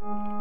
Come.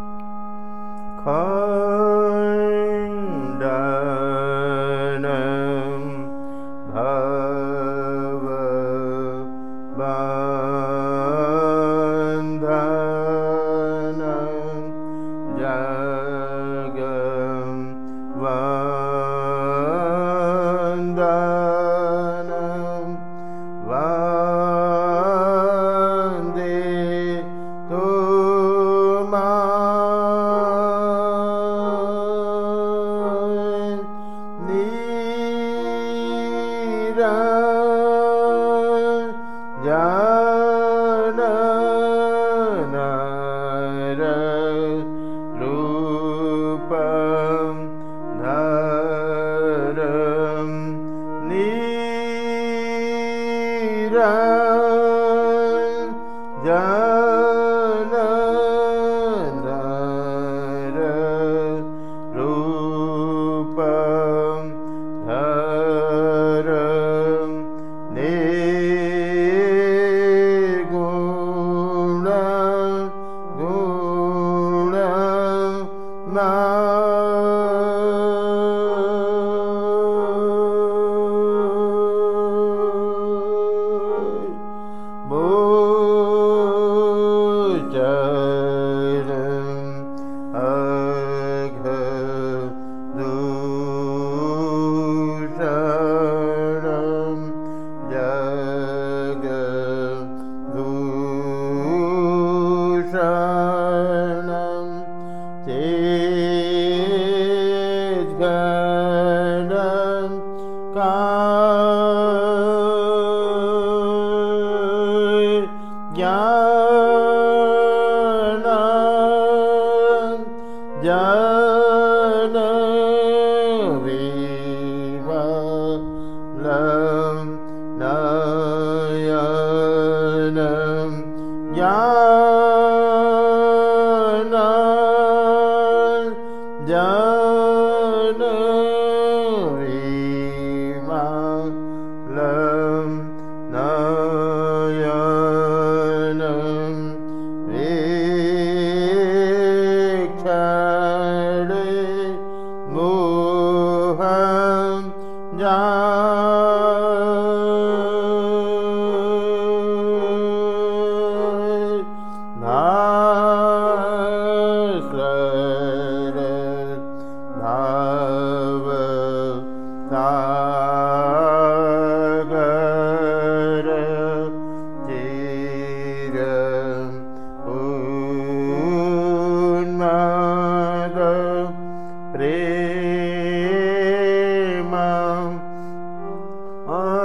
जा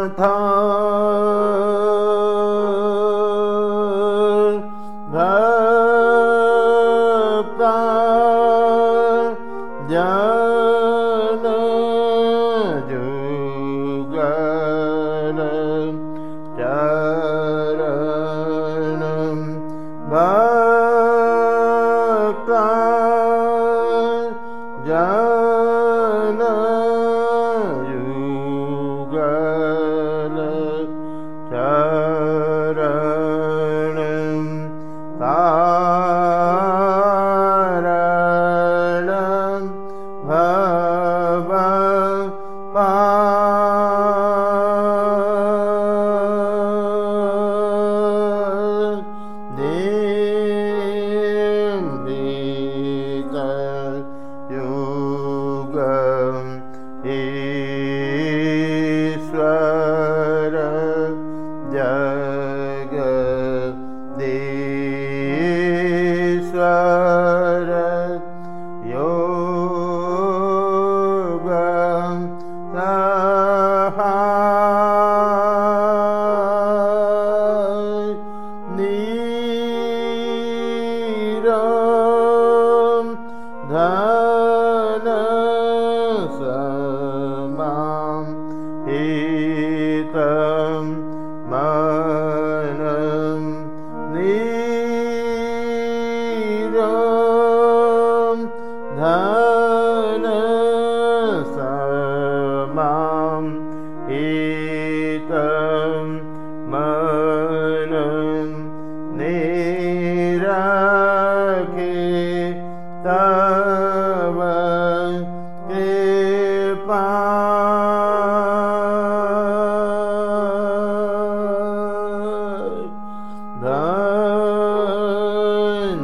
था रा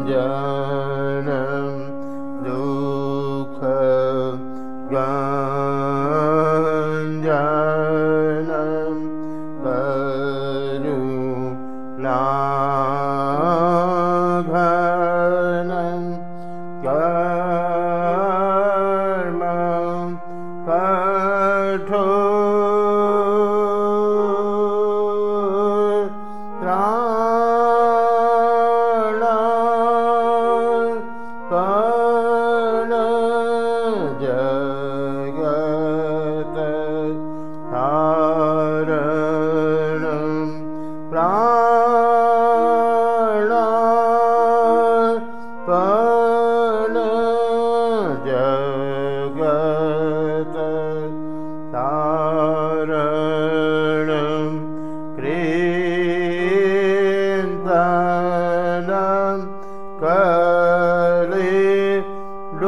呀。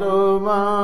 तुमा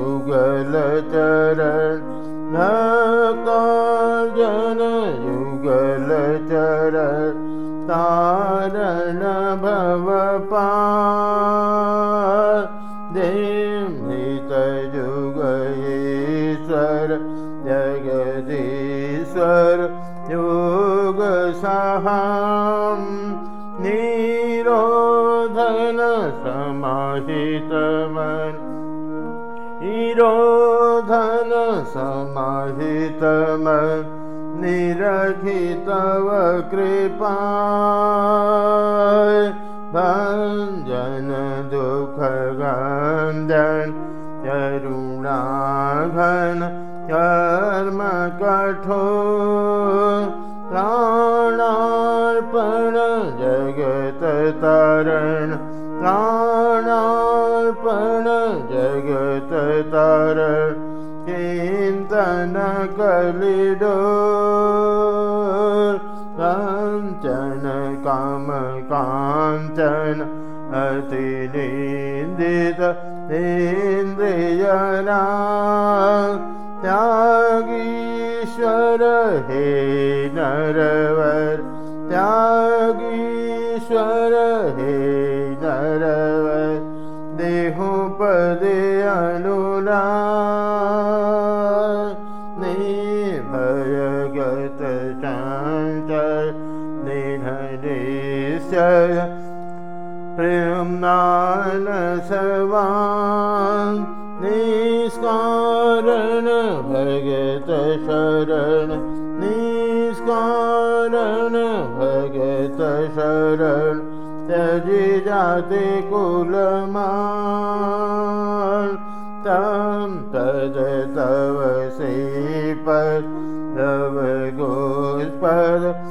इरो समाहितम निरखितव कृपा भञ्जन दुःखगञ्जन करुणाघन कर्म कठो प्राणार्पण जगत तरण प्राणार्पण जगत तरण कलिडो काञ्चन काम काञ्चन अतिनिन्दित इन्द्रियना। त्यागीश्वर हे नरवर प्रेम्नानसवान् निष्कारण भगत शरण। निष्कारण भगत शरण। त्यजि जाते कुलमान् तं तद तव श्रीपद तव गोस्पद नारि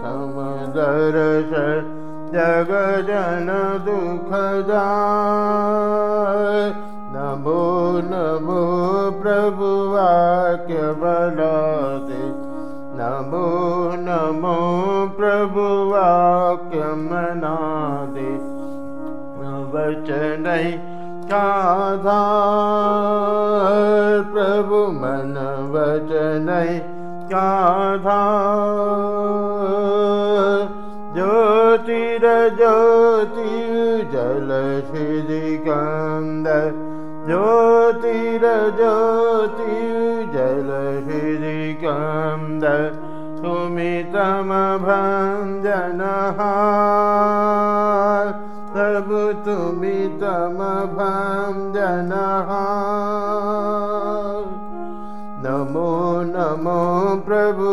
समदर्शन जगजन दुःखदा नमो नमो प्रभुवाक्यबलाते नमो नमो प्रभुवाक्यमनादे वचनै काधार प्रभु मन वचनै ज्योतिर ज्योति जल श्रीकन्द ज्योतिर ज्योति जल श्रीकन्द सुमितमभञ्जनः प्रभु तुमितमभञ्जनः नमो नमो प्रभुवाक्यमनादि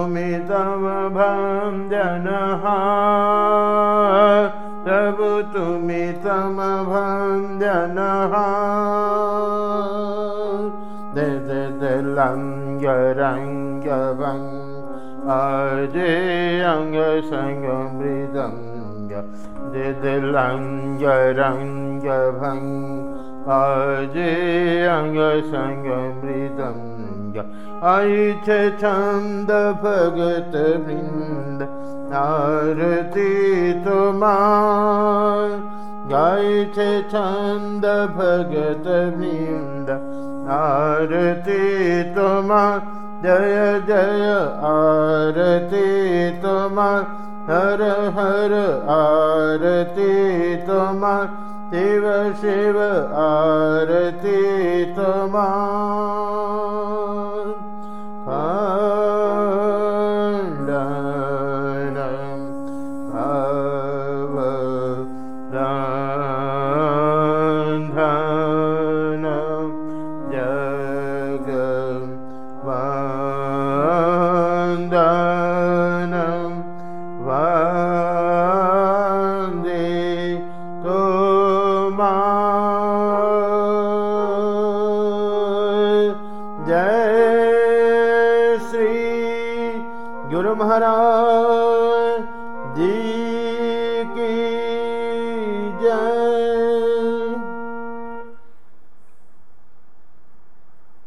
सिधिगन्ध सुमितम भञ्जनः प्रभु तुमितम भञ्जनः लङ्गरङ्गभङ्ग अजे अङ्गसङ्गमृदङ्ग दिदलङ्गरङ्गभङ्ग अजे अङ्गसङ्गमृदङ्ग ऐछ छन्द भगत वृन्द आरती तुमा गायछ छन्द भगत वृन्द आरती तुमा जय जय आरती तुमा हर हर आरती तुमा शिव शिव आरती तुमा